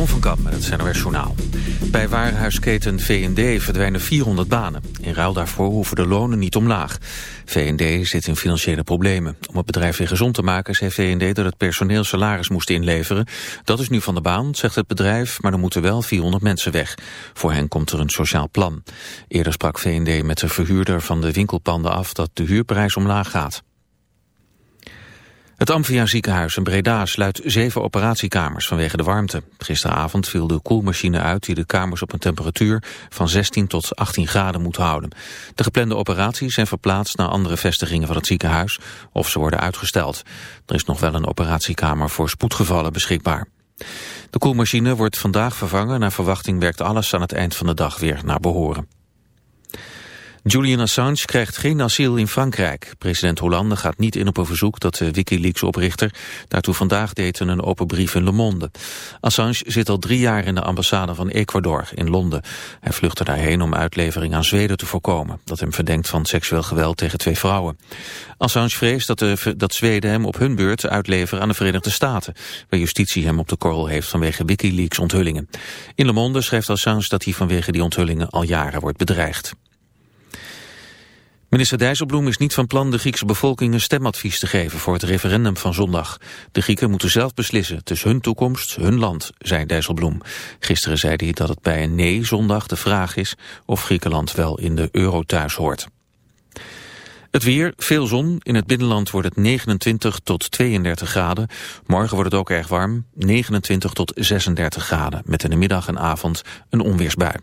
Jeroen van Kamp met het NOS Journaal. Bij warenhuisketen V&D verdwijnen 400 banen. In ruil daarvoor hoeven de lonen niet omlaag. V&D zit in financiële problemen. Om het bedrijf weer gezond te maken zei V&D dat het personeel salaris moest inleveren. Dat is nu van de baan, zegt het bedrijf, maar er moeten wel 400 mensen weg. Voor hen komt er een sociaal plan. Eerder sprak V&D met de verhuurder van de winkelpanden af dat de huurprijs omlaag gaat. Het Amphia ziekenhuis in Breda sluit zeven operatiekamers vanwege de warmte. Gisteravond viel de koelmachine uit die de kamers op een temperatuur van 16 tot 18 graden moet houden. De geplande operaties zijn verplaatst naar andere vestigingen van het ziekenhuis of ze worden uitgesteld. Er is nog wel een operatiekamer voor spoedgevallen beschikbaar. De koelmachine wordt vandaag vervangen. Naar verwachting werkt alles aan het eind van de dag weer naar behoren. Julian Assange krijgt geen asiel in Frankrijk. President Hollande gaat niet in op een verzoek dat de Wikileaks-oprichter daartoe vandaag deed in een open brief in Le Monde. Assange zit al drie jaar in de ambassade van Ecuador in Londen. Hij vluchtte daarheen om uitlevering aan Zweden te voorkomen, dat hem verdenkt van seksueel geweld tegen twee vrouwen. Assange vreest dat, dat Zweden hem op hun beurt uitleveren aan de Verenigde Staten, waar justitie hem op de korrel heeft vanwege Wikileaks-onthullingen. In Le Monde schrijft Assange dat hij vanwege die onthullingen al jaren wordt bedreigd. Minister Dijsselbloem is niet van plan de Griekse bevolking een stemadvies te geven voor het referendum van zondag. De Grieken moeten zelf beslissen. Is hun toekomst, hun land, zei Dijsselbloem. Gisteren zei hij dat het bij een nee zondag de vraag is of Griekenland wel in de euro thuis hoort. Het weer, veel zon. In het binnenland wordt het 29 tot 32 graden. Morgen wordt het ook erg warm, 29 tot 36 graden. Met in de middag en avond een onweersbui.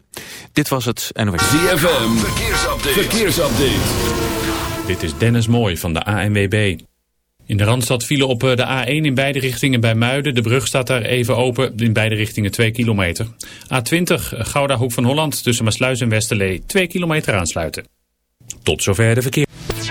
Dit was het NOS. ZFM, verkeersupdate. verkeersupdate. Dit is Dennis Mooij van de ANWB. In de Randstad vielen op eh, de A1 in beide richtingen bij Muiden. De brug staat daar even open, in beide richtingen 2 kilometer. A20, Gouda Hoek van Holland, tussen Maasluis en Westerlee, 2 kilometer aansluiten. Tot zover de verkeer.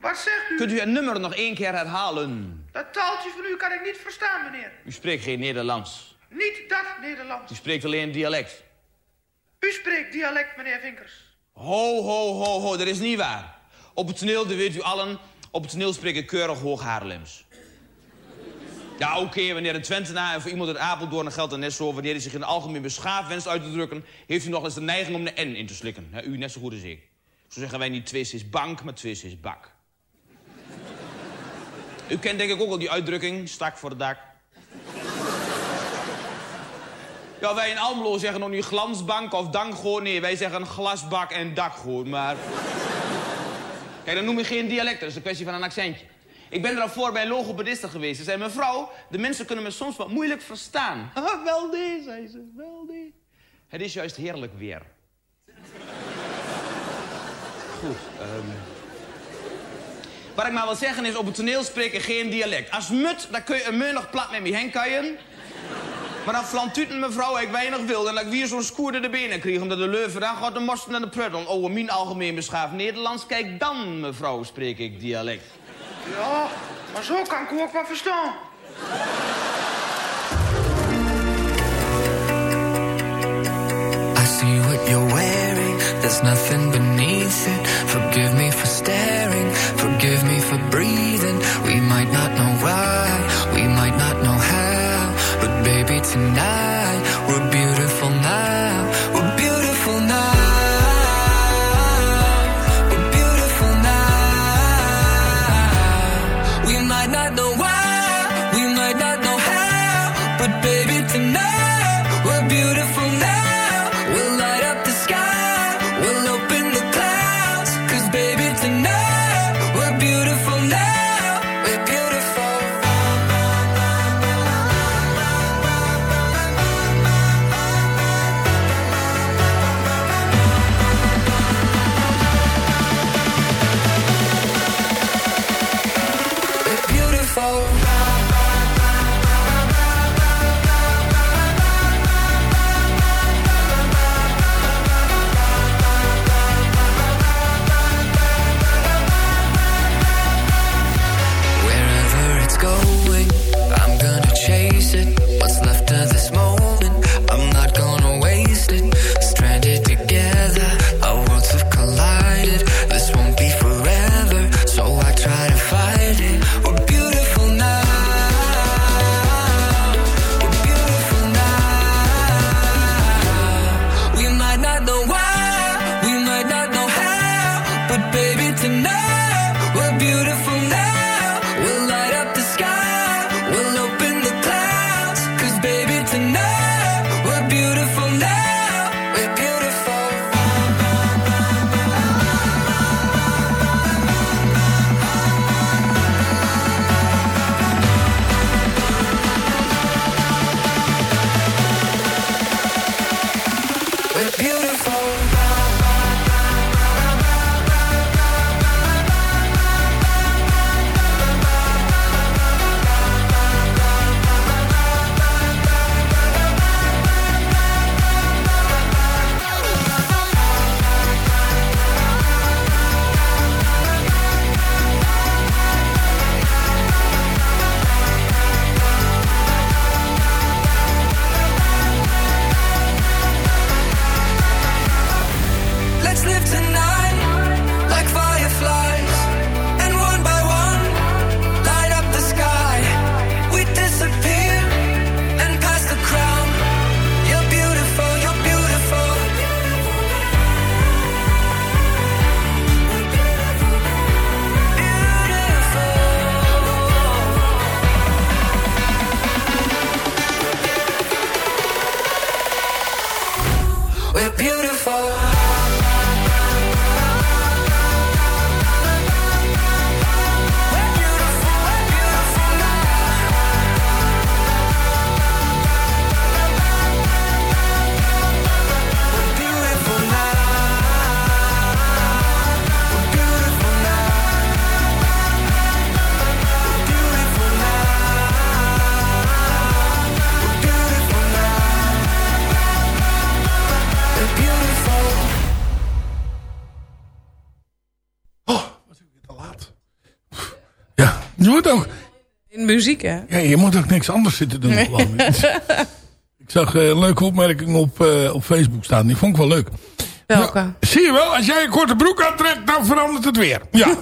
Wat zegt u? Kunt u het nummer nog één keer herhalen? Dat taaltje van u kan ik niet verstaan, meneer. U spreekt geen Nederlands. Niet dat Nederlands. U spreekt alleen dialect. U spreekt dialect, meneer Vinkers. Ho, ho, ho, ho, dat is niet waar. Op het toneel, dat weet u allen, op het toneel spreek ik keurig hoog Haarlems. Ja, oké, wanneer een Twentenaar en voor iemand uit Apeldoorn geldt dan net zo... wanneer hij zich in het algemeen beschaafd wenst uit te drukken... heeft u nog eens de neiging om de N in te slikken. Ja, u net zo goed als ik. Zo zeggen wij niet twist is bank, maar twist is bak. U kent denk ik ook al die uitdrukking, stak voor het dak. Ja, wij in Almelo zeggen nog niet glansbank of dankgoot. Nee, wij zeggen glasbak en dakgoot, maar... Kijk, dan noem je geen dialect, dat is een kwestie van een accentje. Ik ben er al voor bij een logopediste geweest. Ze zei, mevrouw, de mensen kunnen me soms wat moeilijk verstaan. wel nee, zei ze, wel nee. Het is juist heerlijk weer. Goed, ehm... Wat ik maar wil zeggen is, op het toneel spreek ik geen dialect. Als mut, dan kun je een muur nog plat met me heen kuien. Maar dan flantuut een mevrouw ik weinig wil. En dat ik weer zo'n skoerde de benen kreeg. Omdat de leuven dan gaat de morsten en de pruttel. Oh, in mijn algemeen beschaafd Nederlands. Kijk dan, mevrouw, spreek ik dialect. Ja, maar zo kan ik ook wel verstaan. I see what you're wearing, there's nothing it. Forgive me for staring, forgive me for breathing. We might not know why, we might not know how, but baby, tonight we're muziek, hè? ja, je moet ook niks anders zitten doen. gewoon. ik zag eh, een leuke opmerking op, eh, op Facebook staan. Die vond ik wel leuk. Welke? Zie je wel, als jij een korte broek aantrekt, dan verandert het weer. Ja,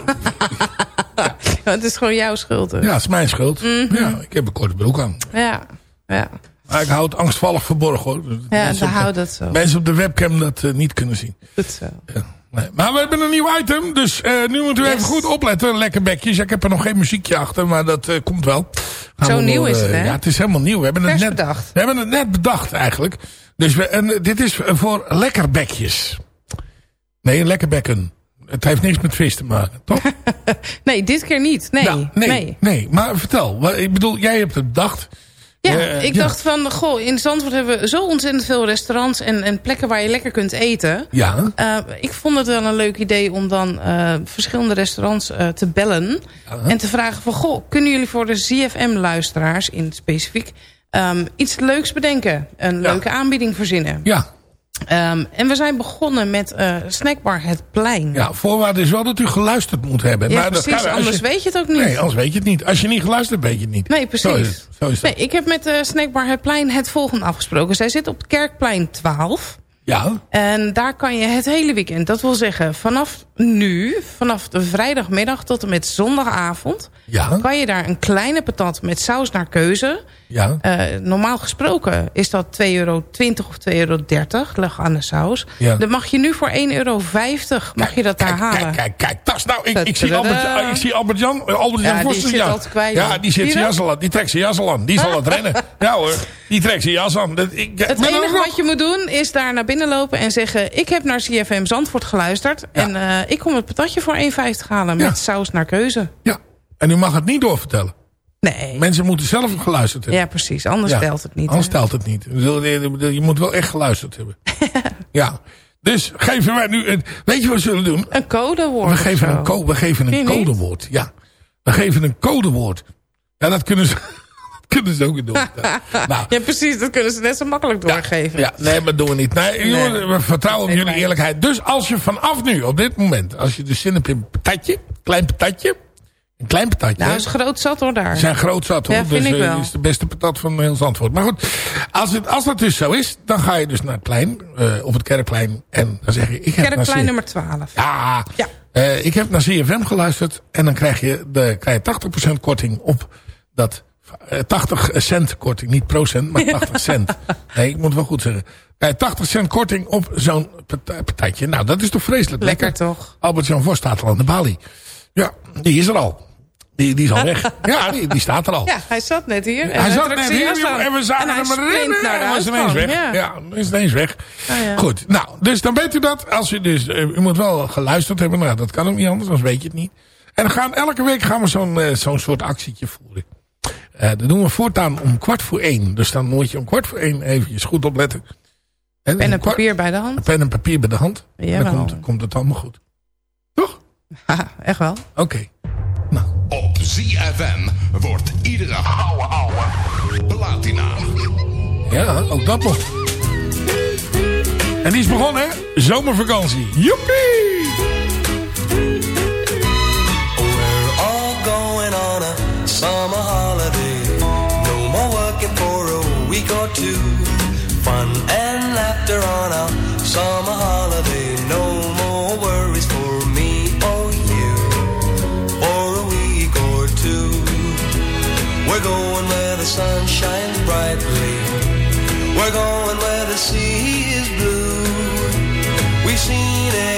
het is gewoon jouw schuld. hè? ja het is mijn schuld. Ja, ik heb een korte broek aan. Ja, ja. Maar ik hou het angstvallig verborgen hoor. Ja, mensen dan op de- hou dat zo. Mensen op de webcam dat eh, niet kunnen zien. Goed zo. Ja. Nee. Maar we hebben een nieuw item, dus eh, nu moeten we Yes. even goed opletten. Lekker bekjes. Ik heb er nog geen muziekje achter, maar dat eh, komt wel. Gaan Zo we nieuw is het, eh, hè? Ja, het is helemaal nieuw. We hebben, het net, bedacht. we hebben het net bedacht eigenlijk. Dus we, en dit is voor lekkerbekjes. Nee, lekkerbekken. Het heeft niks met vis te maken, toch? Nee, dit keer niet. Nee, Nou, nee, nee. nee. Maar vertel. Ik bedoel, jij hebt het bedacht. Ja, ik ja. dacht van, goh, in Zandvoort hebben we zo ontzettend veel restaurants en, en plekken waar je lekker kunt eten. Ja. Eh, ik vond het wel een leuk idee om dan eh, verschillende restaurants eh, te bellen. En te vragen van, goh, kunnen jullie voor de ZFM-luisteraars in specifiek... ehm, iets leuks bedenken? Een leuke aanbieding verzinnen? Ja. Ehm, en we zijn begonnen met eh, Snackbar Het Plein. Ja, voorwaarde is wel dat u geluisterd moet hebben. Ja, Maar precies, anders weet je het ook niet. Nee, anders weet je het niet. Als je niet geluisterd weet je het niet. Nee, precies. Zo is het. Zo is het. Nee, ik heb met eh Snackbar Het Plein het volgende afgesproken. Zij zit op Kerkplein 12. Ja. En daar kan je het hele weekend, dat wil zeggen vanaf nu, vanaf de vrijdagmiddag tot en met zondagavond... Ja. kan je daar een kleine patat met saus naar keuze. Ja. Eh, normaal gesproken is dat 2,20 euro of 2,30 euro, leg aan de saus. Ja. Dan mag je nu voor 1,50 euro mag je dat daar halen. Kijk, kijk, kijk. Dat is nou, ik, ik zie Tadaa. Albert, eh, ik zie Albert Jan. eh, Albert Jan Ja, die zit ja. kwijlen. Ja, die zit zijn jas al aan. Die trekt zijn jas al aan. Die zal het rennen. Ja hoor, die trekt zijn jas aan. Dat, ik, Het enige wat je moet doen is daar naar binnen lopen en zeggen... ik heb naar CFM Zandvoort geluisterd... en eh, ik kom het patatje voor 1,50 halen met saus naar keuze. Ja, en u mag het niet doorvertellen. Nee. Mensen moeten zelf geluisterd hebben. Ja, precies. Anders Ja, telt het niet. Anders hè. telt het niet. Je, moet wel echt geluisterd hebben. ja. Dus geven wij nu... Een, weet je wat we zullen doen? Een codewoord We geven een, co we geven een codewoord. Ja. We geven een codewoord. Ja, dat kunnen ze, kunnen ze ook doen. nou, Ja, precies. Dat kunnen ze net zo makkelijk doorgeven. ja, nee, maar doen we niet. Nee, jongen, we vertrouwen op jullie eerlijkheid. Dus als je vanaf nu, op dit moment, als je dus zin hebt in een patatje, klein patatje, een klein patatje. Nou, is groot zat hoor daar. Ze zijn groot zat hoor. Ja, vind dus ik eh, wel. is de beste patat van heel Zandvoort. Maar goed, als, het, als dat dus zo is, dan ga je dus naar het plein, eh, op het Kerkplein. En dan zeg je, ik heb Kerkplein nummer 12. Ja, Ja. eh, ik heb naar CFM geluisterd. En dan krijg je, de, krijg je 80% korting op dat... eh, 80 cent korting, niet procent, maar 80 cent. Nee, ik moet het wel goed zeggen. Eh, 80 cent korting op zo'n patatje. Nou, dat is toch vreselijk lekker. Lekker toch? Albert-Jan Vos staat al aan de balie. Ja, die is er al. Die, die is al weg. Ja, die, die staat er al. Ja, hij zat net hier. en Hij zat net hier jongen, aan. en we zagen En hem naar de Hij was ineens weg. Ja. Ja, is ineens weg. Ah, ja. Goed, nou, dus dan weet u dat. Als u dus, eh, u moet wel geluisterd hebben. Nou, dat kan ook niet anders, anders weet je het niet. En gaan, elke week gaan we zo'n eh, zo'n soort actietje voeren. Eh, dat doen we voortaan om kwart voor één. Dus dan moet je om kwart voor één eventjes goed opletten. En Pen en papier bij de hand. Pen en papier bij de hand. En dan komt, komt het allemaal goed. Haha, echt wel. Oké. Op ZFM wordt iedere ouwe ouwe platina. Ja, ook dat nog. En die is begonnen, hè? Zomervakantie. Joepie! We're all going on a summer summer holiday. No more worries for me or you. For a week or two. We're going where the sun shines brightly. We're going where the sea is blue. We've seen it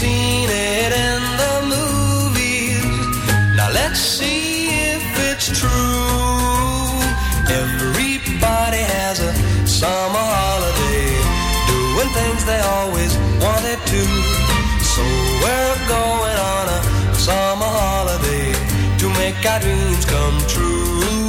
seen it in the movies. Now let's see if it's true. Everybody has a summer holiday, doing things they always wanted to. So we're going on a summer holiday to make our dreams come true.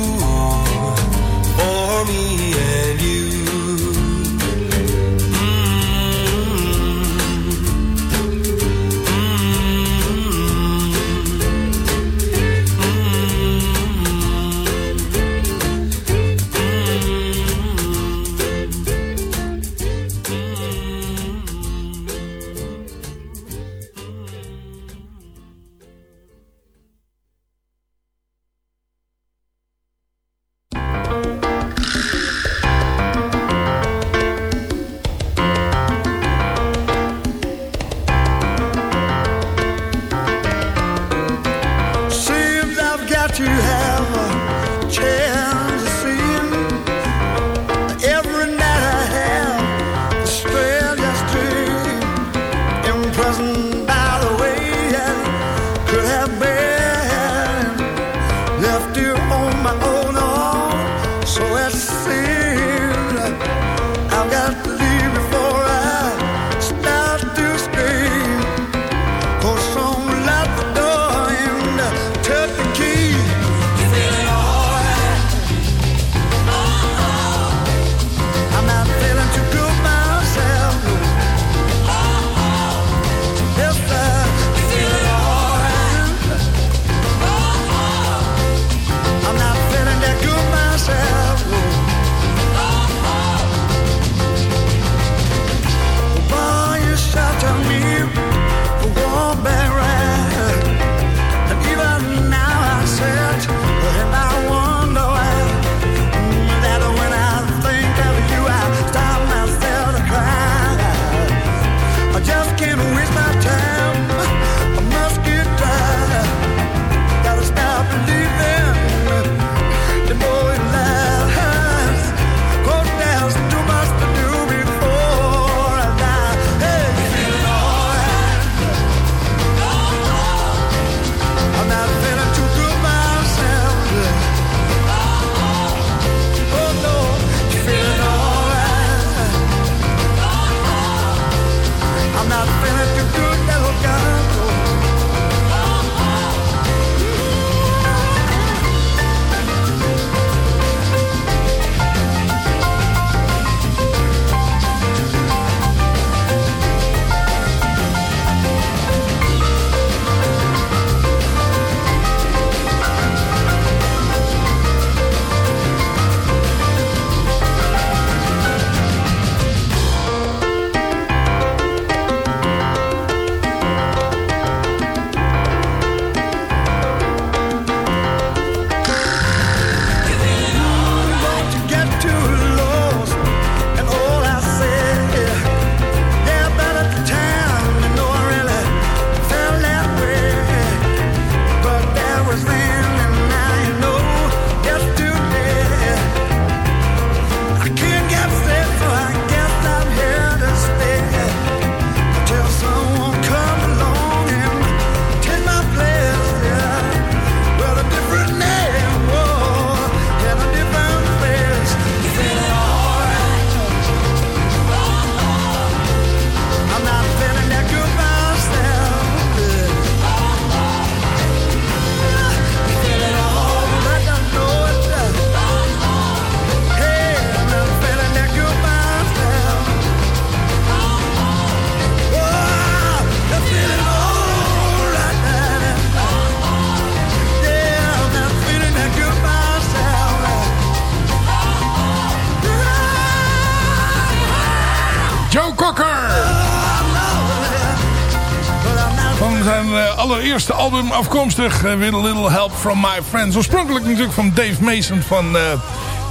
Album afkomstig. eh, With Little Help From My Friends. Oorspronkelijk natuurlijk van Dave Mason van eh,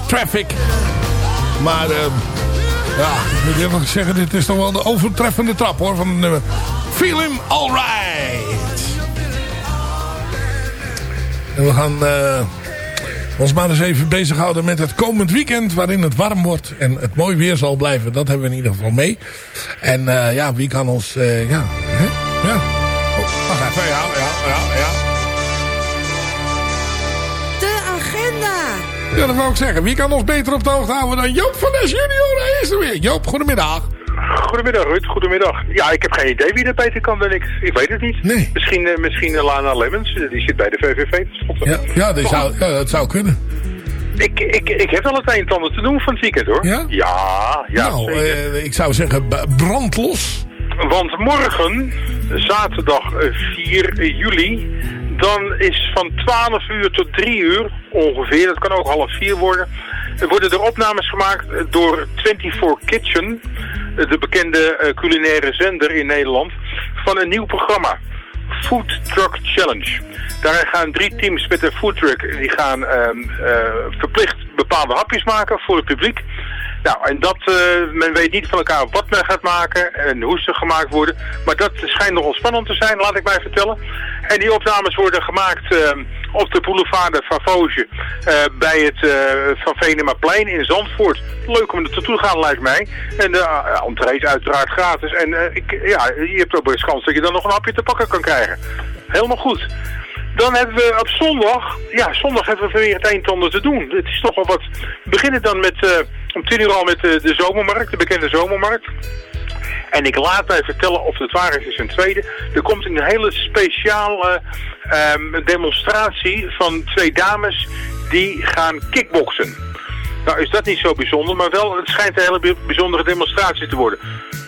Traffic. Maar eh, ja, ik moet eerlijk zeggen, dit is toch wel de overtreffende trap hoor. Van nummer Feeling Alright. En we gaan ons maar eens even bezighouden met het komend weekend. Waarin het warm wordt en het mooi weer zal blijven. Dat hebben we in ieder geval mee. En ja, wie kan ons... ja, hè? ja. Even. Ja, ja, ja, ja. De agenda. Ja, dat wou ik zeggen. Wie kan ons beter op de hoogte houden dan Joop van Nes junior? Hij is er weer. Joop, goedemiddag. Goedemiddag Ruud, goedemiddag. Ja, ik heb geen idee wie er beter kan dan ik. Ik weet het niet. Nee. Misschien, eh, misschien eh, Lana Lemmens, eh, die zit bij de VVV. Ja, ja, die zou, ja dat zou kunnen. Ik, ik, ik heb wel het een en ander te doen van het weekend hoor. Ja? Ja, ja, nou, ik zou zeggen brandlos. Want morgen, zaterdag eh, 4 juli, dan is van 12 uur tot 3 uur ongeveer, dat kan ook half 4 worden, worden er opnames gemaakt door 24 Kitchen, de bekende eh, culinaire zender in Nederland, van een nieuw programma. Food Truck Challenge. Daar gaan drie teams met een food truck, die gaan ehm, eh, verplicht bepaalde hapjes maken voor het publiek. Nou, en dat, eh, men weet niet van elkaar wat men gaat maken en hoe ze gemaakt worden. Maar dat schijnt nogal spannend te zijn, laat ik mij vertellen. En die opnames worden gemaakt eh, op de boulevard van Vosje eh, bij het Van Venemaplein in Zandvoort. Leuk om er naartoe te gaan, lijkt mij. En de entree is uiteraard gratis. En ik, ja, je hebt ook best kans dat je dan nog een hapje te pakken kan krijgen. Helemaal goed. Dan hebben we op zondag, ja, zondag hebben we weer het een te doen. Het is toch wel wat. We beginnen dan met, om tien uur al met eh, de zomermarkt, de bekende zomermarkt. En ik laat mij vertellen of het waar is, is een tweede. Er komt een hele speciale ehm, demonstratie van twee dames die gaan kickboksen. Nou is dat niet zo bijzonder, maar wel, het schijnt een hele bij- bijzondere demonstratie te worden.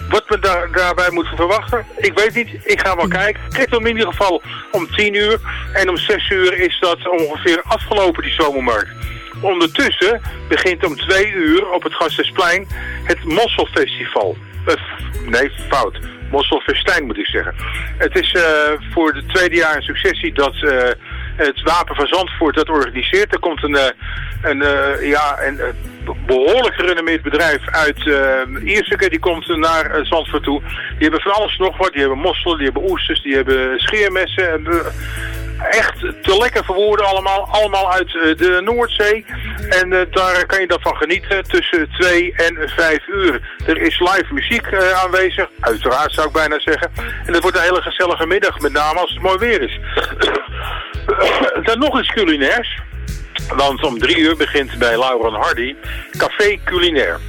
Wat we daar, daarbij moeten verwachten, ik weet niet. Ik ga wel kijken. Het krijgt in ieder geval om 10 uur. En om 6 uur is dat ongeveer afgelopen, die zomermarkt. Ondertussen begint om 2 uur op het Gasthuisplein het Mosselfestival. Eh, nee, fout. Mosselfestijn moet ik zeggen. Het is eh, voor de tweede jaar in successie dat eh, het Wapen van Zandvoort dat organiseert. Er komt een, een, ja, een eh, behoorlijk gerenommeerd bedrijf uit uh, Ierseke. Die komt naar Zandvoort toe. Die hebben van alles nog wat. Die hebben mosselen, die hebben oesters, die hebben scheermessen. En, echt te lekker voor woorden allemaal. Allemaal uit eh, de Noordzee. En eh, daar kan je dan van genieten tussen 2 en 5 uur. Er is live muziek eh, aanwezig. Uiteraard zou ik bijna zeggen. En het wordt een hele gezellige middag. Met name als het mooi weer is. dan nog eens culinairs. Want om drie uur begint bij Laura Hardy Café Culinair.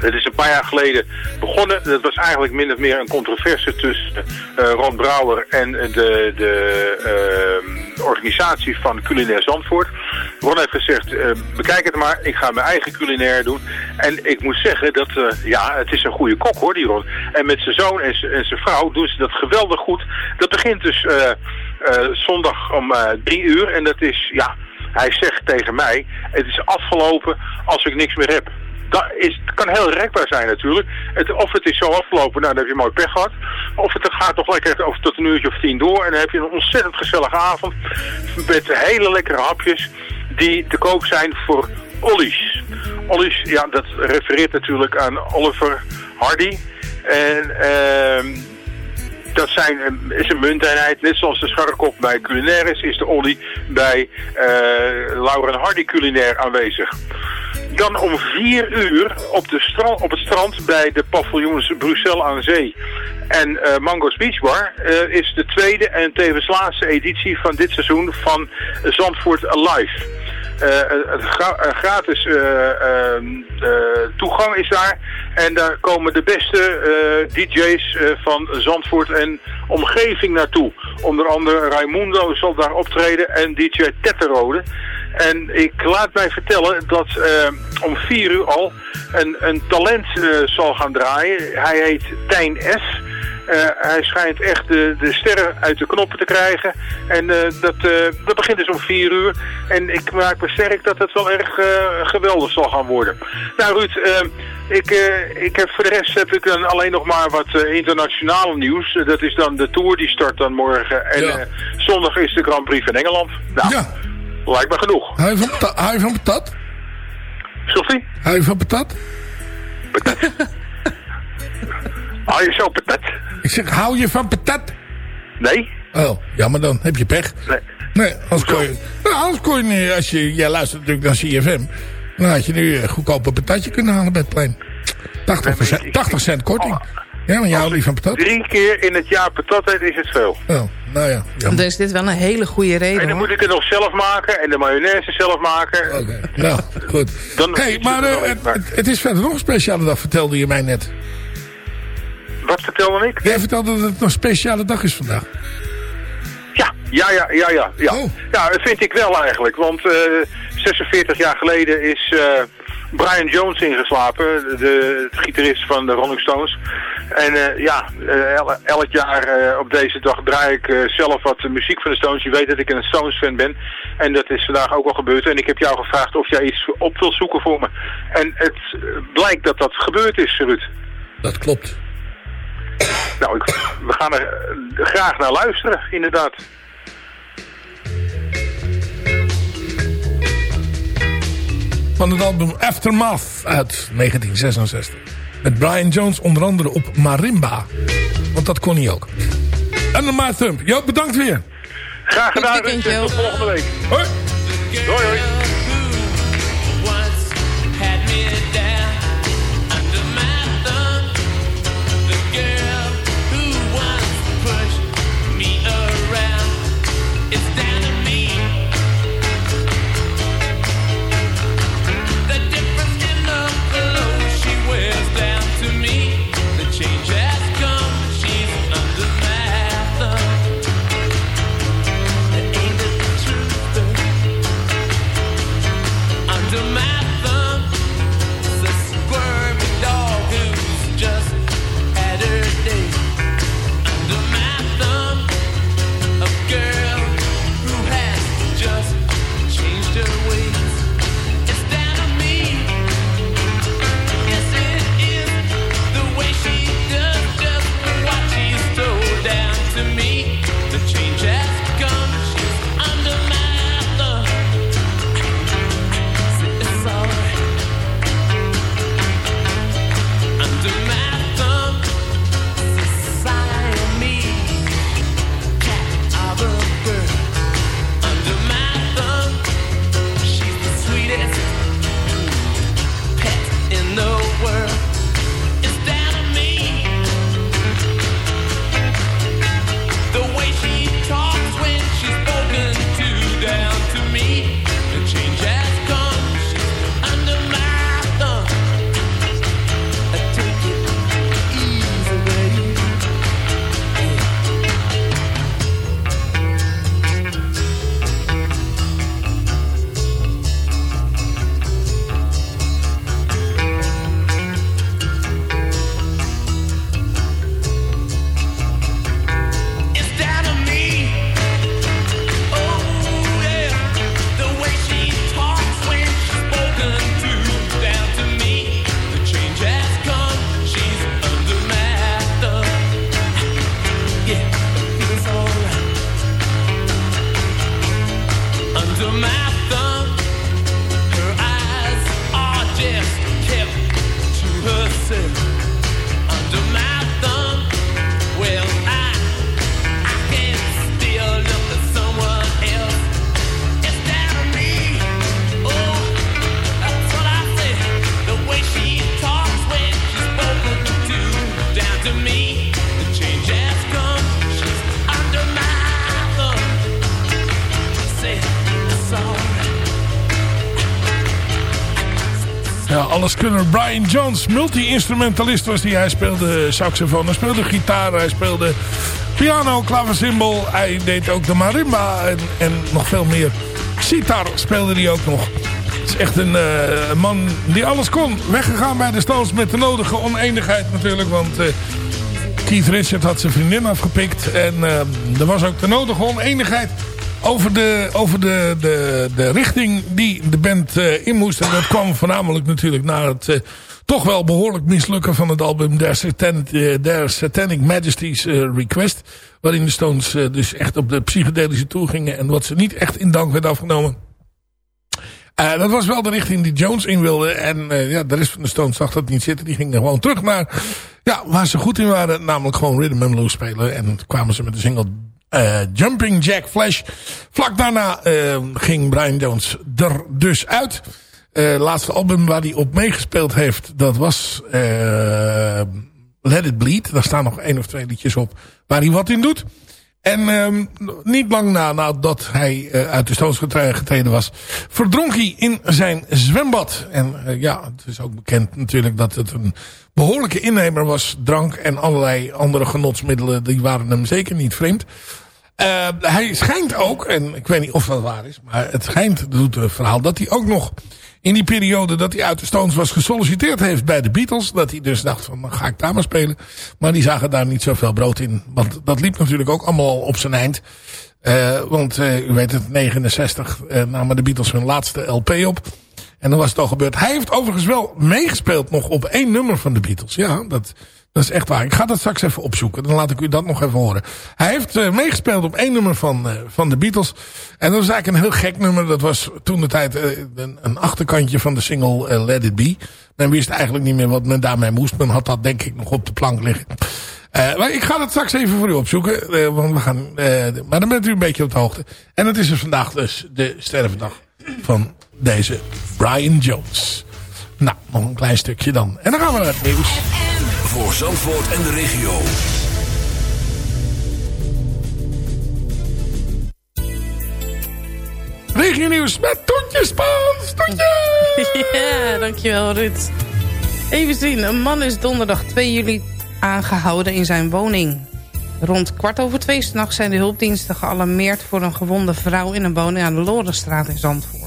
Het is een paar jaar geleden begonnen. Dat was eigenlijk min of meer een controverse tussen eh, Ron Brouwer en de, de eh, organisatie van Culinair Zandvoort. Ron heeft gezegd, eh, bekijk het maar, ik ga mijn eigen culinair doen. En ik moet zeggen dat, eh, ja, het is een goede kok hoor, die Ron. En met zijn zoon en zijn vrouw doen ze dat geweldig goed. Dat begint dus zondag om drie uur. En dat is, ja, hij zegt tegen mij, het is afgelopen als ik niks meer heb. Dat is, kan heel rekbaar zijn natuurlijk. Of het is zo afgelopen, nou dan heb je mooi pech gehad. Of het gaat nog lekker over tot een uurtje of tien door. En dan heb je een ontzettend gezellige avond. Met hele lekkere hapjes die te koop zijn voor Ollies. Ollies, ja, dat refereert natuurlijk aan Oliver Hardy. En ehm dat zijn, eh, is een munteenheid, net zoals de scharrekop bij culinair is, is de Olly bij eh Lauren Hardy culinair aanwezig. Dan om vier uur op, de op het strand bij de paviljoens Bruxelles aan Zee en eh, Mango's Beach Bar eh, is de tweede en tevens laatste editie van dit seizoen van Zandvoort Alive. Gratis eh, eh, eh, toegang is daar. En daar komen de beste DJ's van Zandvoort en omgeving naartoe. Onder andere Raimundo zal daar optreden en DJ Tetterode. En ik laat mij vertellen dat eh, om vier uur al een, een talent eh, zal gaan draaien. Hij heet Tijn S. Eh, hij schijnt echt de, de sterren uit de knoppen te krijgen. En dat, dat begint dus om vier uur. En ik maak me sterk dat het wel erg geweldig zal gaan worden. Nou Ruud, ik, ik heb voor de rest heb ik dan alleen nog maar wat internationale nieuws. Dat is dan de Tour, die start dan morgen. En zondag is de Grand Prix van Engeland. Nou, lijkt me genoeg. Hou je van, van patat? Sophie? Hou je van patat? Hou je zo patat? Ik zeg, hou je van patat? Nee. Oh, ja, maar dan heb je pech. Nee. Nee, anders kon je, nou, anders kon je niet, als je, jij luistert natuurlijk naar CFM, dan had je nu een goedkope patatje kunnen halen bij het plein. 80, cent, 80 cent korting. Ja, maar jij houdt niet van patat? Drie keer in het jaar patat eet is het veel. Oh, nou ja. Dan is dit wel een hele goede reden. En dan hoor. moet ik het nog zelf maken en de mayonaise zelf maken. Nou, goed. Dan hey, maar eh, het, het- het is verder nog een speciale dag, vertelde je mij net. Wat vertelde ik? Jij vertelde dat het nog een speciale dag is vandaag. Ja, ja, ja, ja, ja. Ja, Oh. ja dat vind ik wel eigenlijk. Want eh 46 jaar geleden is eh, Brian Jones ingeslapen, de, de gitarist van de Rolling Stones. En eh, ja, eh, el- elk jaar eh, op deze dag draai ik zelf wat muziek van de Stones. Je weet dat ik een Stones-fan ben. En dat is vandaag ook al gebeurd. En ik heb jou gevraagd of jij iets op wil zoeken voor me. En het blijkt dat dat gebeurd is, Ruud. Dat klopt. Nou, ik, we gaan er graag naar luisteren, inderdaad. Van het album Aftermath uit 1966. Met Brian Jones onder andere op marimba. Want dat kon hij ook. En My Thumb. Jo, bedankt weer. Graag gedaan, Tot volgende week. Hoi. Hoi, hoi. had me Alleskunner Brian Jones, multi-instrumentalist was hij. Hij speelde saxofoon, hij speelde gitaar, hij speelde piano, klaversymbol. Hij deed ook de marimba en, en nog veel meer. Sitar speelde hij ook nog. Het is echt een, eh, man die alles kon. Weggegaan bij de Stones met de nodige oneenigheid natuurlijk. Want eh, Keith Richard had zijn vriendin afgepikt. En eh, er was ook de nodige oneenigheid over de, over de, de, de richting die de band eh, in moest. En dat kwam voornamelijk natuurlijk na het eh, toch wel behoorlijk mislukken van het album Their Satanic, eh, Their Satanic Majesty's Request. Waarin de Stones dus echt op de psychedelische tour gingen. En wat ze niet echt in dank werd afgenomen. Dat was wel de richting die Jones in wilde. En ja, de rest van de Stones zag dat niet zitten. Die gingen gewoon terug naar ja, waar ze goed in waren. Namelijk gewoon rhythm and blues spelen. En kwamen ze met de single eh, Jumping Jack Flash. Vlak daarna eh, ging Brian Jones er dus uit. Eh, laatste album waar hij op meegespeeld heeft, dat was Let It Bleed. Daar staan nog één of twee liedjes op waar hij wat in doet. En ehm, niet lang na, nadat hij uit de getre- getreden was, verdronk hij in zijn zwembad. En ja, het is ook bekend natuurlijk dat het een behoorlijke innemer was. Drank en allerlei andere genotsmiddelen, die waren hem zeker niet vreemd. Eh, hij schijnt ook, en ik weet niet of dat waar is, maar het schijnt, doet het verhaal, dat hij ook nog in die periode dat hij uit de Stones was gesolliciteerd heeft bij de Beatles. Dat hij dus dacht van, ga ik daar maar spelen. Maar die zagen daar niet zoveel brood in. Want dat liep natuurlijk ook allemaal op zijn eind. Eh, want uh, u weet het, 69 uh, namen de Beatles hun laatste LP op. En dan was het al gebeurd. Hij heeft overigens wel meegespeeld nog op één nummer van de Beatles. Ja, dat, dat is echt waar. Ik ga dat straks even opzoeken. Dan laat ik u dat nog even horen. Hij heeft uh, meegespeeld op één nummer van, uh, van de Beatles. En dat was eigenlijk een heel gek nummer. Dat was toen de tijd uh, een, een, achterkantje van de single Let It Be. Men wist eigenlijk niet meer wat men daarmee moest. Men had dat denk ik nog op de plank liggen. maar ik ga dat straks even voor u opzoeken. want we gaan, maar dan bent u een beetje op de hoogte. En het is dus vandaag dus de sterfdag van deze Brian Jones. Nou, nog een klein stukje dan. En dan gaan we naar het nieuws. Voor Zandvoort en de regio. Regio nieuws met Toentje Spaans. Toentje! Ja, dankjewel Ruud. Even zien, een man is donderdag 2 juli aangehouden in zijn woning. Rond kwart over twee s'nachts zijn de hulpdiensten gealarmeerd... voor een gewonde vrouw in een woning aan de Lorenstraat in Zandvoort.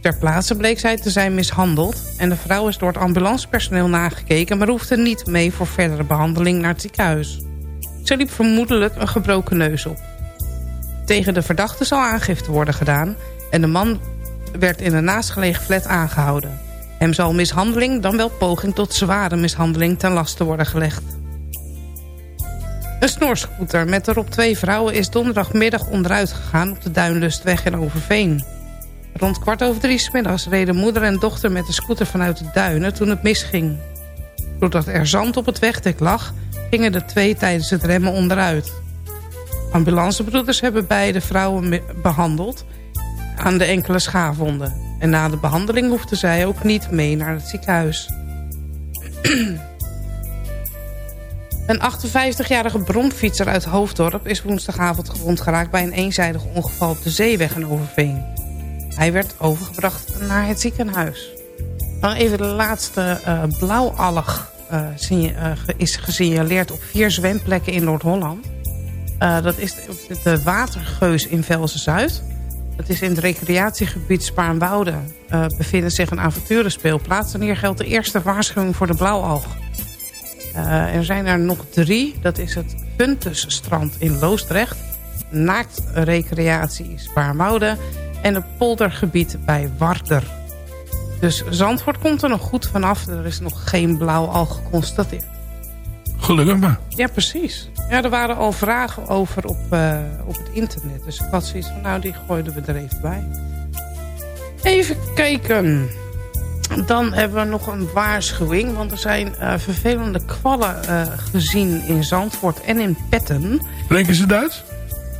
Ter plaatse bleek zij te zijn mishandeld... en de vrouw is door het ambulancepersoneel nagekeken... maar hoefde niet mee voor verdere behandeling naar het ziekenhuis. Ze liep vermoedelijk een gebroken neus op. Tegen de verdachte zal aangifte worden gedaan... en de man werd in een naastgelegen flat aangehouden. Hem zal mishandeling, dan wel poging tot zware mishandeling... ten laste worden gelegd. Een snorscooter met erop twee vrouwen is donderdagmiddag onderuit gegaan... op de Duinlustweg in Overveen. Rond kwart over drie smiddags reden moeder en dochter met de scooter vanuit de duinen toen het misging. Doordat er zand op het wegdek lag, gingen de twee tijdens het remmen onderuit. Ambulancebroeders hebben beide vrouwen behandeld aan de enkele schaafwonden. En na de behandeling hoefden zij ook niet mee naar het ziekenhuis. Een 58-jarige bromfietser uit Hoofddorp is woensdagavond gewond geraakt... bij een eenzijdig ongeval op de zeeweg in Overveen. Hij werd overgebracht naar het ziekenhuis. Dan even de laatste uh, blauwalg uh, is gesignaleerd op vier zwemplekken in Noord-Holland. Dat is de, de Watergeus in Velzen-Zuid. Dat is in het recreatiegebied Spaarnwoude. Uh, bevinden zich een avonturenspeelplaats. En hier geldt de eerste waarschuwing voor de blauwalg. Er zijn er nog drie. Dat is het Puntusstrand in Loosdrecht. Naakt recreatie Spaarnwoude en het poldergebied bij Warder. Dus Zandvoort komt er nog goed vanaf. Er is nog geen blauwal geconstateerd. Gelukkig maar. Ja, precies. Ja, er waren al vragen over op, uh, op het internet. Dus ik had zoiets van, nou, die gooiden we er even bij. Even kijken. Dan hebben we nog een waarschuwing. Want er zijn uh, vervelende kwallen uh, gezien in Zandvoort en in Petten. Spreken ze Duits?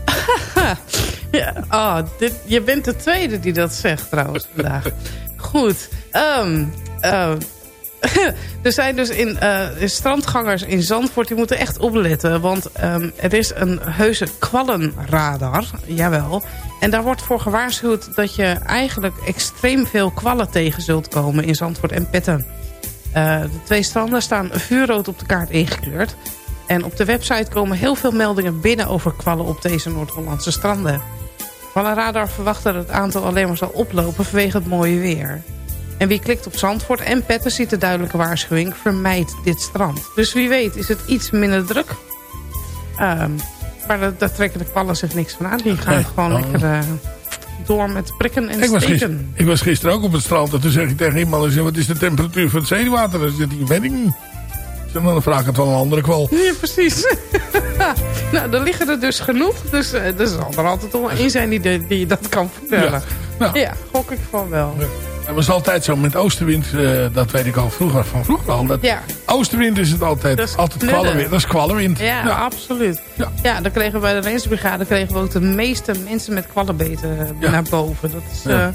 ja, oh, je bent de tweede die dat zegt trouwens vandaag. Goed. Um, uh, er zijn dus in, eh, strandgangers in Zandvoort... die moeten echt opletten. Want ehm, er is een heuse kwallenradar. Jawel. En daar wordt voor gewaarschuwd... dat je eigenlijk extreem veel kwallen tegen zult komen... in Zandvoort en Petten. Eh, de twee stranden staan vuurrood op de kaart ingekleurd. En op de website komen heel veel meldingen binnen... over kwallen op deze Noord-Hollandse stranden. Kwallenradar verwacht dat het aantal alleen maar zal oplopen... vanwege het mooie weer. En wie klikt op Zandvoort en Petten ziet de duidelijke waarschuwing... vermijd dit strand. Dus wie weet is het iets minder druk. Ehm, maar daar, trekken de kwallen zich niks van aan. Die gaan Nee. gewoon Oh. lekker eh, door met prikken en Ik was, steken. ik was gisteren ook op het strand. En toen zeg ik tegen iemand, wat is de temperatuur van het zeewater? Hij, weet ik niet. Nou, dan vraag ik het wel een andere kwal. Ja, precies. nou, er liggen er dus genoeg. Dus eh, er zal er altijd wel één zijn die, de- die dat kan vertellen. Ja. Ja, gok ik van wel. Het was altijd zo met oostenwind, eh, dat weet ik al vroeger, van vroeger al. Dat Ja. Oostenwind is het altijd, Dat is altijd kwallenwind. Dat is kwallenwind. Ja, absoluut. Ja. dan kregen we bij de Rensbrigade kregen we ook de meeste mensen met kwallenbeten eh, Ja. naar boven. Dat is Ja. ja,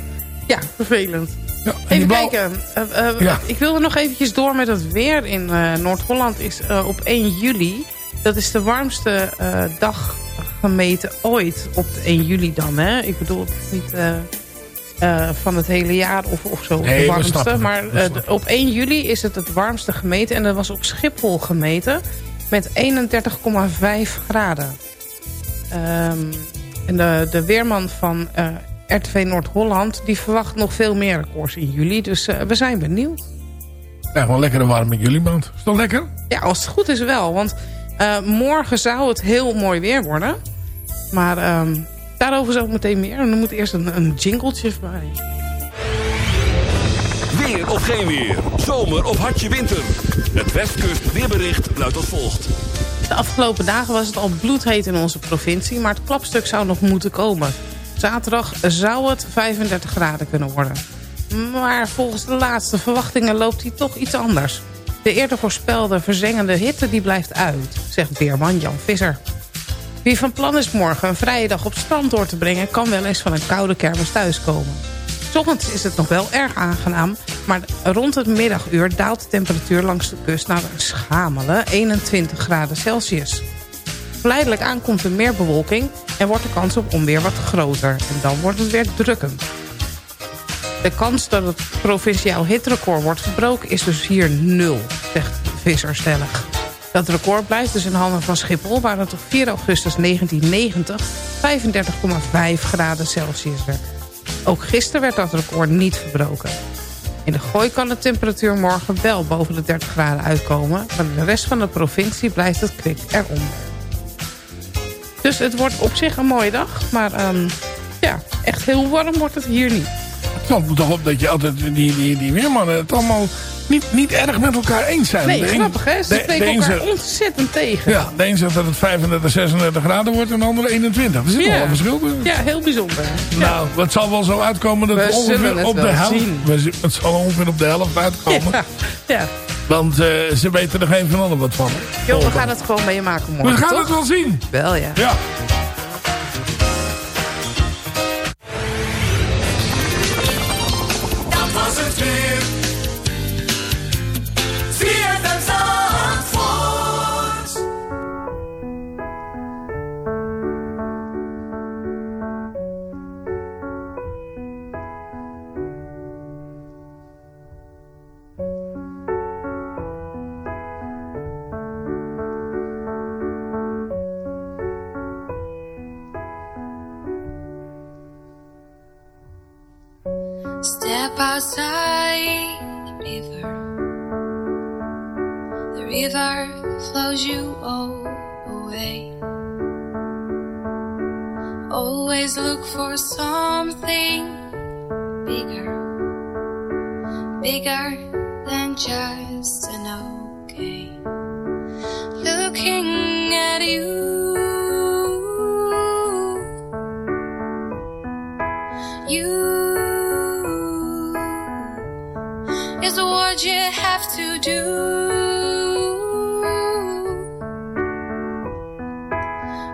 ja vervelend. En Even kijken. Eh, eh, Ja. Ik wilde nog eventjes door met het weer in eh, Noord-Holland. is op 1 juli. Dat is de warmste dag gemeten ooit op de 1 juli dan. Hè? Ik bedoel, het is niet van het hele jaar of, of zo Nee, de warmste. Maar op 1 juli is het het warmste gemeten. En dat was op Schiphol gemeten. Met 31,5 graden. Ehm, en de, de weerman van RTV Noord-Holland... die verwacht nog veel meer records in juli. Dus eh, we zijn benieuwd. Ja, gewoon lekker een warme juli maand. Is dat lekker? Ja, als het goed is wel. Want eh, morgen zou het heel mooi weer worden. Maar ehm, daarover zo meteen meer. En er moet eerst een, een jingletje bij. Weer of geen weer. Zomer of hartje winter. Het Westkust weerbericht luidt als volgt. De afgelopen dagen was het al bloedheet in onze provincie. Maar het klapstuk zou nog moeten komen. Zaterdag zou het 35 graden kunnen worden. Maar volgens de laatste verwachtingen loopt hij toch iets anders. De eerder voorspelde verzengende hitte die blijft uit, zegt weerman Jan Visser. Wie van plan is morgen een vrije dag op strand door te brengen... kan wel eens van een koude kermis thuiskomen. Ochtends is het nog wel erg aangenaam... maar rond het middaguur daalt de temperatuur langs de kust... naar een schamele 21 graden Celsius. Geleidelijk aan komt er meer bewolking... en wordt de kans op onweer wat groter. En dan wordt het weer drukkend. De kans dat het provinciaal hitrecord wordt verbroken is dus hier nul, zegt Visser stellig. Dat record blijft dus in handen van Schiphol... waar het op 4 augustus 1990 35,5 graden Celsius werd. Ook gisteren werd dat record niet verbroken. In de gooi kan de temperatuur morgen wel boven de 30 graden uitkomen... maar in de rest van de provincie blijft het kwik eronder. Dus het wordt op zich een mooie dag, maar ehm, ja, echt heel warm wordt het hier niet. Het valt toch op dat je altijd die, die, die weermannen het allemaal niet, niet erg met elkaar eens zijn. Nee, De grappig hè, ze de- spreken de elkaar ontzettend tegen. Ja, de een zegt dat het 35, 36 graden wordt en de andere 21. Er zit nog wel een verschil tussen. Ja, heel bijzonder. Nou, het zal wel zo uitkomen dat We ongeveer het op de helft... we Het zal ongeveer op de helft uitkomen. Ja, ja. Want eh, ze weten er geen van allen wat van. Jo, we gaan het gewoon meemaken morgen, We gaan toch? het wel zien. Wel, ja. Ja.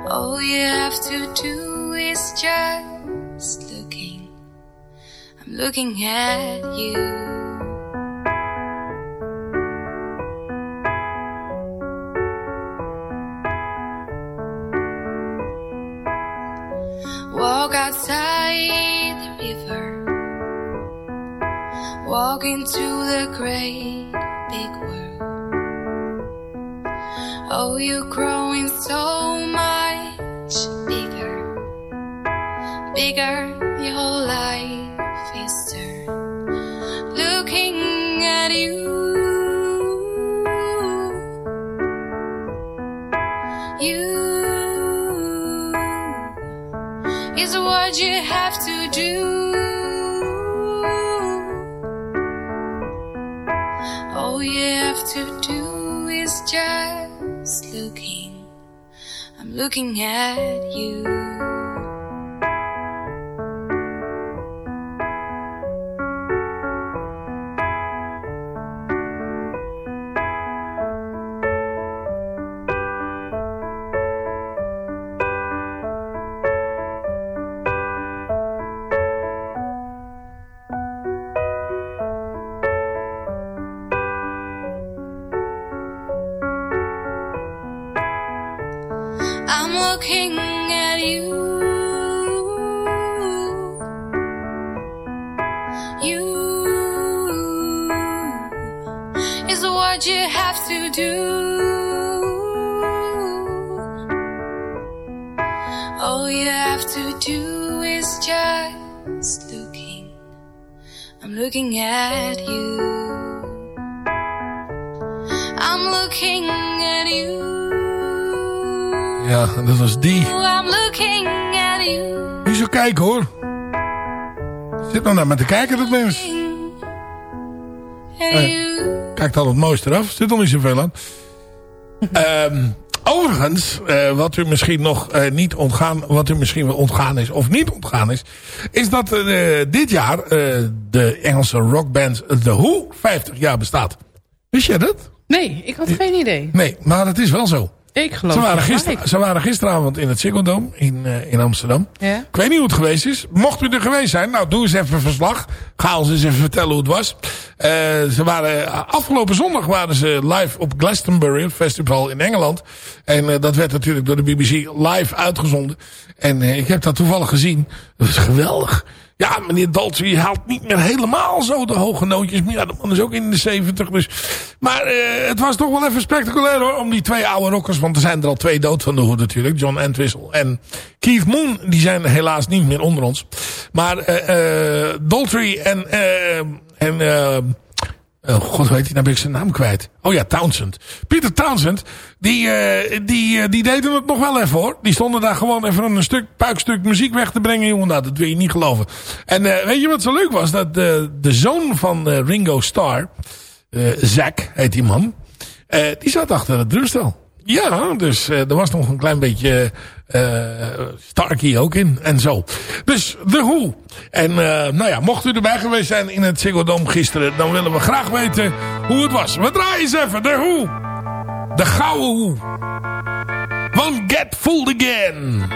All you have to do is just looking. I'm looking at you. Walk outside the river. Walk into the great big world. Oh, you're growing so life is turned. Looking at you. You is what you have to do. All you have to do is just looking. I'm looking at you. Looking at you. I'm looking at you. Ja, dat was die. I'm looking at you. Niet zo kijken hoor. Zit nou naar me te kijken dat mens. You. Kijkt al het mooiste eraf. Zit nog niet zoveel aan. Ehm, overigens, eh, wat u misschien nog eh, niet ontgaan, wat u misschien wel ontgaan is of niet ontgaan is, is dat eh, dit jaar de Engelse rockband The Who 50 jaar bestaat. Wist jij dat? Nee, ik had geen idee. Nee, maar het is wel zo. Ik geloof Ze waren, gister, ze waren gisteravond in het Ziggo Dome in, eh, in Amsterdam. Ja? Ik weet niet hoe het geweest is. Mocht u er geweest zijn, nou doe eens even verslag. Ga ons eens even vertellen hoe het was. Eh, ze waren, afgelopen zondag waren ze live op Glastonbury, het festival in Engeland. En eh, dat werd natuurlijk door de BBC live uitgezonden. En eh, ik heb dat toevallig gezien. Dat was geweldig. Ja, meneer Daltrey haalt niet meer helemaal zo de hoge nootjes. Maar ja, de man is ook in de 70. Dus. Maar eh, het was toch wel even spectaculair hoor. Om die twee oude rockers. Want er zijn er al twee dood van de hoed natuurlijk. John Entwistle en Keith Moon. Die zijn helaas niet meer onder ons. Maar eh eh Daltrey en... eh en eh Oh god, heet hij? Nou ben ik zijn naam kwijt. Oh ja, Townsend. Peter Townsend, die, eh, die, eh, die deden het nog wel even hoor. Die stonden daar gewoon even een stuk, puikstuk muziek weg te brengen. Jongen, nou, dat wil je niet geloven. En eh, weet je wat zo leuk was? Dat de, de zoon van Ringo Starr, Zack heet die man, die zat achter het drumstel. Ja, dus er was nog een klein beetje eh Starkey ook in en zo. Dus The Who. En eh, nou ja, mocht u erbij geweest zijn in het Ziggo Dome gisteren... dan willen we graag weten hoe het was. We draaien eens even The Who. De gouden Who. Won't get fooled again.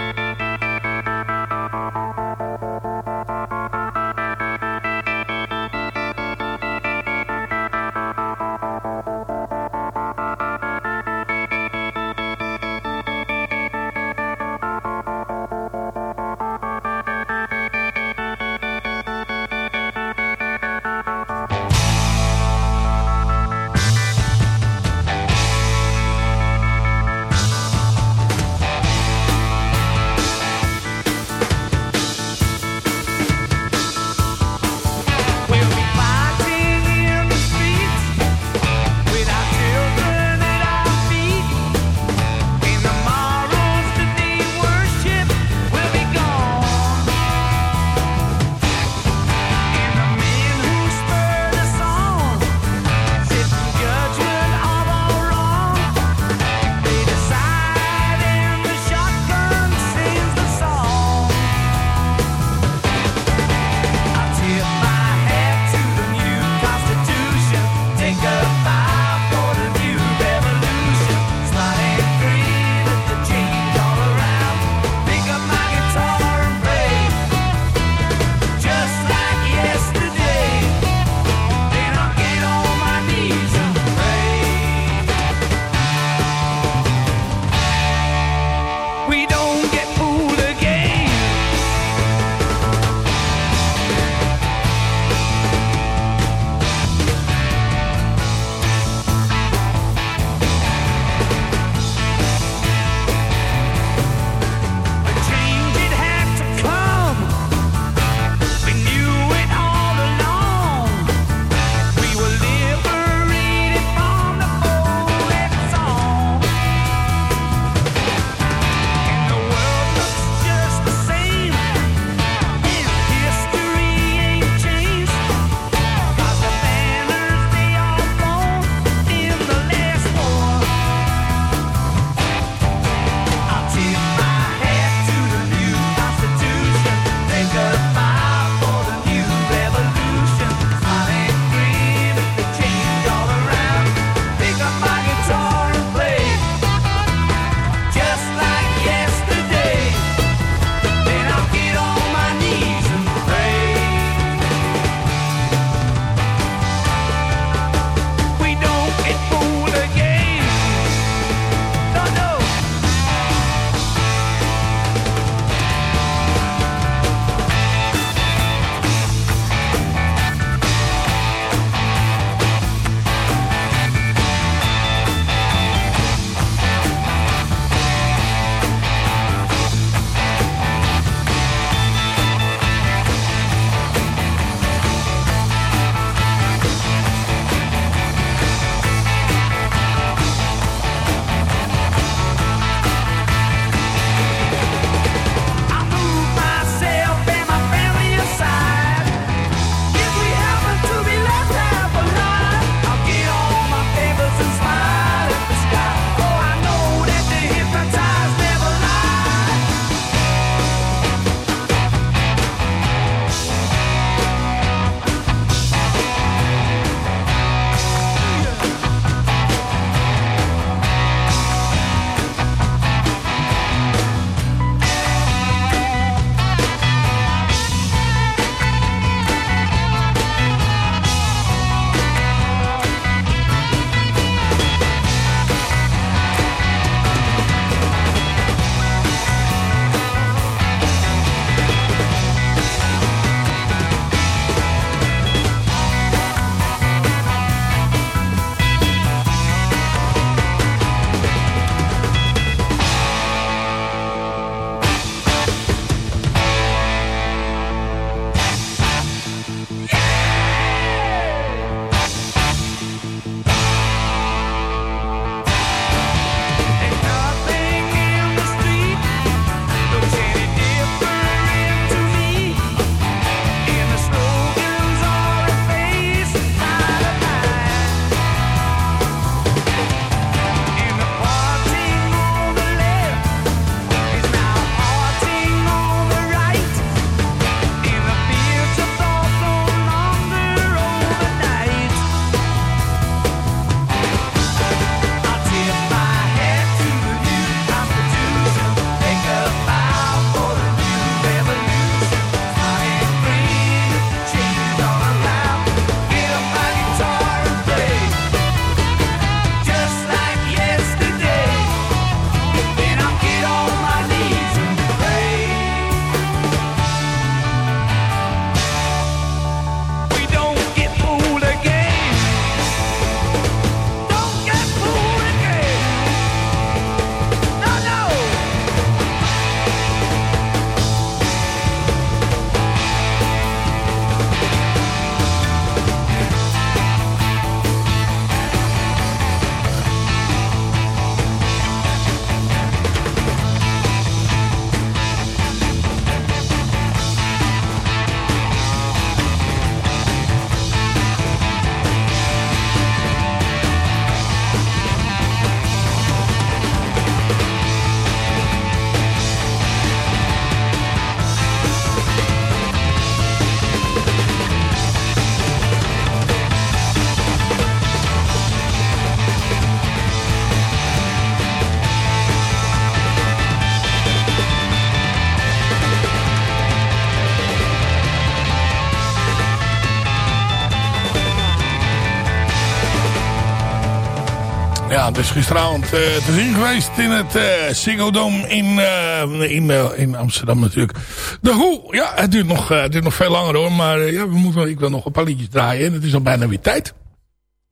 Het is gisteravond eh, te zien geweest in het uh, in, eh, in, in Amsterdam natuurlijk. De Hoe, ja, het duurt nog, het duurt nog veel langer hoor. Maar ja, we moeten, ik wil nog een paar liedjes draaien en het is al bijna weer tijd. Het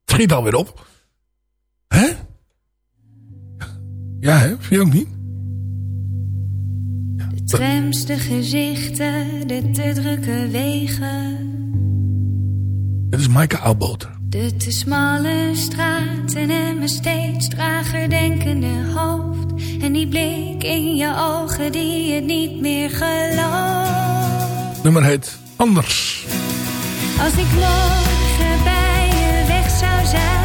schiet alweer op. Hè? Ja, hè? Vind je ook niet? Ja, de tramste gezichten, de te drukke wegen. Het is Maaike Oudboter. De te smalle straten en mijn steeds trager denkende hoofd. En die blik in je ogen die het niet meer gelooft. Nummer heet Anders. Als ik morgen bij je weg zou zijn.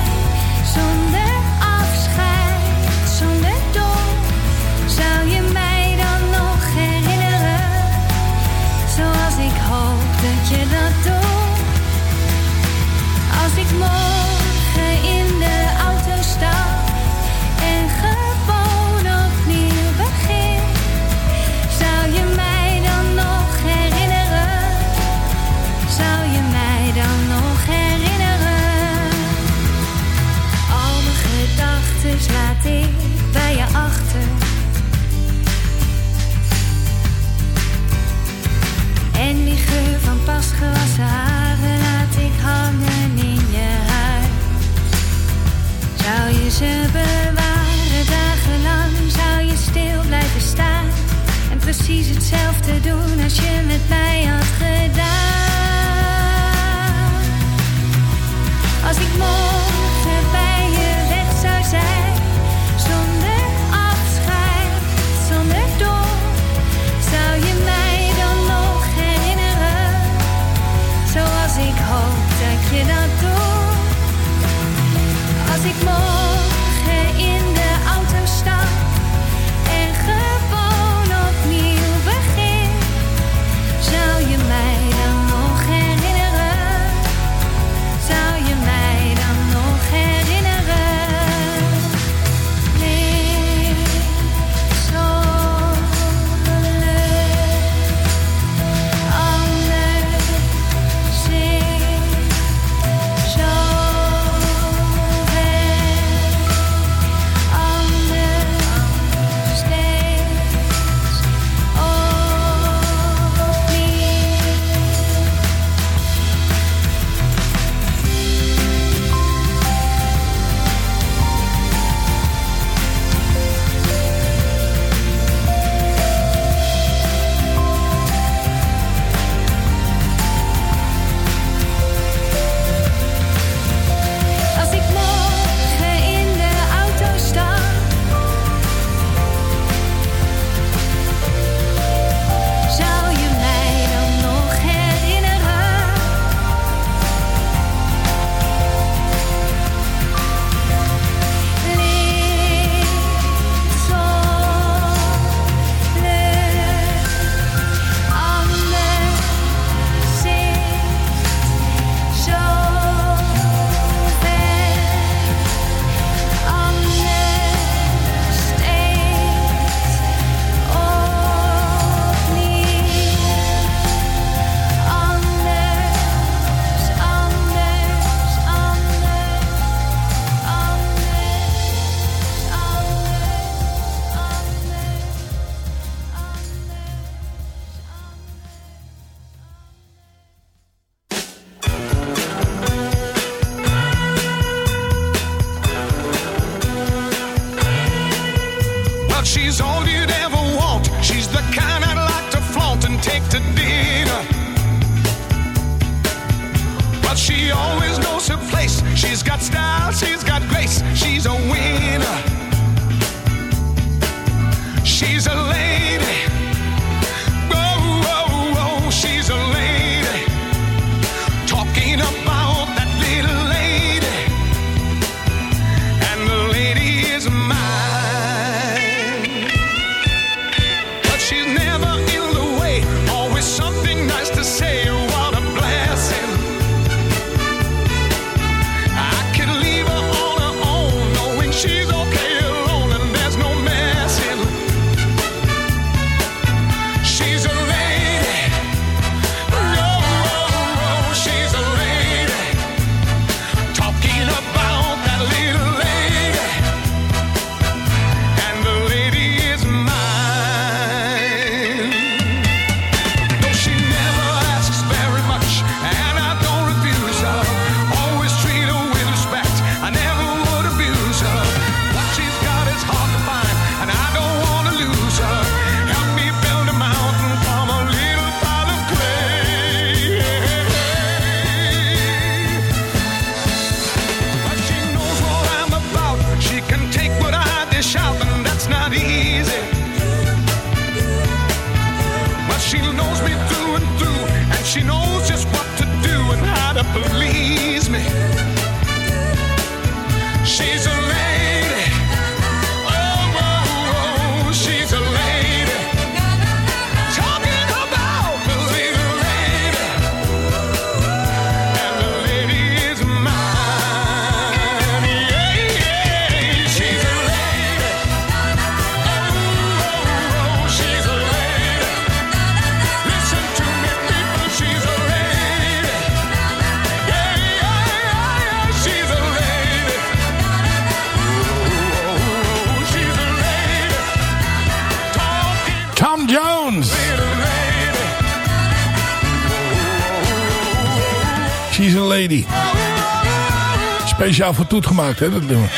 Speciaal voor Toet gemaakt, hè, dat nummer.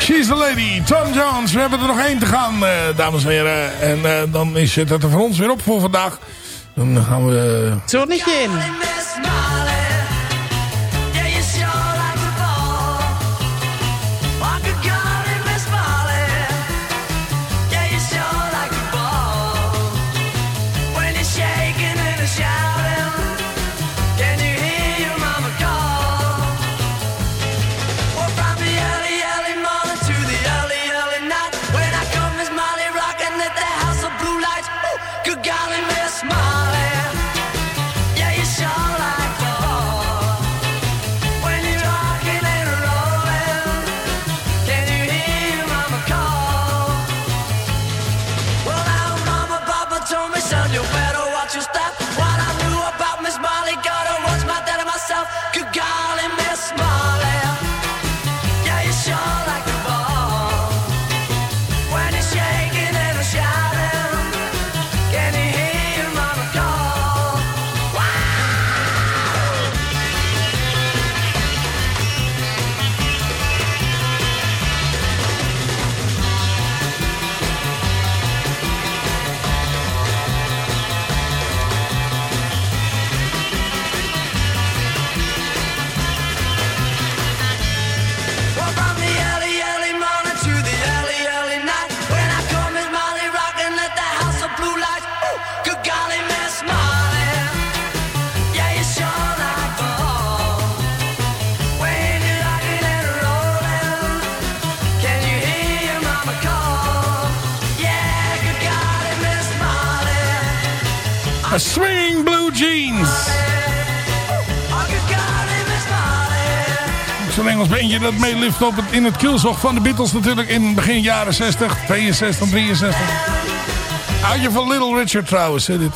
She's a lady, Tom Jones. We hebben er nog één te gaan, eh, dames en heren. En eh, dan is het er voor ons weer op voor vandaag. Dan gaan we... Zonnetje in. Zo'n Engels beentje dat meelift op in het kielzog van de Beatles natuurlijk in begin jaren 60, 62, 63. Oudje van Little Richard trouwens, hè, dit.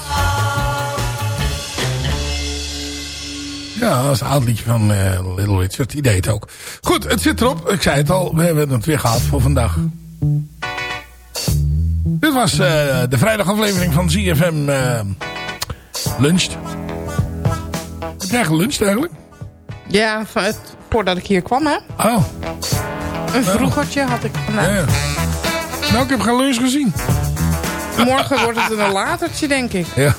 Ja, dat is een oud liedje van eh, Little Richard. Die deed het ook. Goed, het zit erop. Ik zei het al, we hebben het weer gehad voor vandaag. Dit was eh, de vrijdagaflevering van ZFM eh Luncht. Heb jij geluncht eigenlijk? Ja, het, voordat ik hier kwam, hè. Oh. Een vroegertje had ik vandaag. Ja, ja. Nou, ik heb geen lunch gezien. Morgen wordt het een latertje, denk ik. Ja.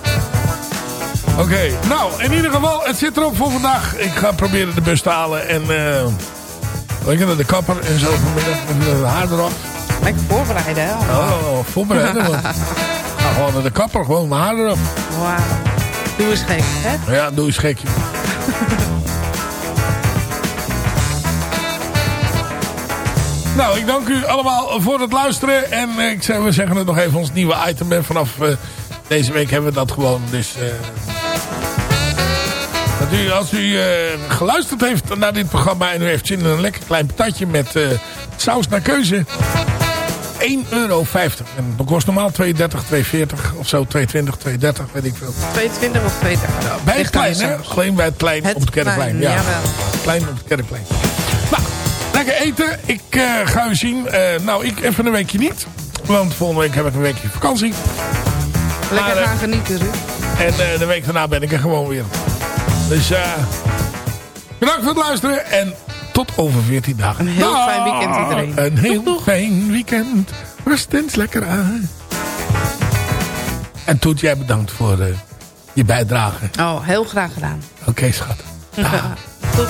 Oké, nou, in ieder geval, het zit erop voor vandaag. Ik ga proberen de bus te halen en... weet je, naar de kapper en zo vanmiddag met de haar eraf. Lekker voorbereiden, hè. Oh, voorbereiden. want ga gewoon naar de kapper, gewoon mijn haar eraf. Wauw. Doe eens gek, hè. Ja, doe eens gekje. Nou, ik dank u allemaal voor het luisteren. En eh, ik zeg, we zeggen het nog even, ons nieuwe item. En vanaf eh, deze week hebben we dat gewoon. Dus eh, dat u, als u geluisterd heeft naar dit programma... en u heeft zin in een lekker klein patatje met saus naar keuze... 1,50 euro. En dat kost normaal 2,30, 2,40 of zo. 2,20, 2,30, weet ik veel. 22 of 32. Bij het klein, hè? Alleen bij het klein Het op het Kerkplein. Ja, jawel. klein op het Kerkplein. Lekker eten. Ik eh, ga u zien. Eh, nou, ik even een weekje niet. Want volgende week heb ik een weekje vakantie. Lekker Maar, eh, gaan genieten, Ruud. En de week daarna ben ik er gewoon weer. Dus bedankt voor het luisteren. En tot over 14 dagen. Een heel Dag. fijn weekend iedereen. Een heel fijn weekend. Rust eens lekker aan. En Toet, jij bedankt voor je bijdrage. Oh, heel graag gedaan. Oké, schat. Tot Tot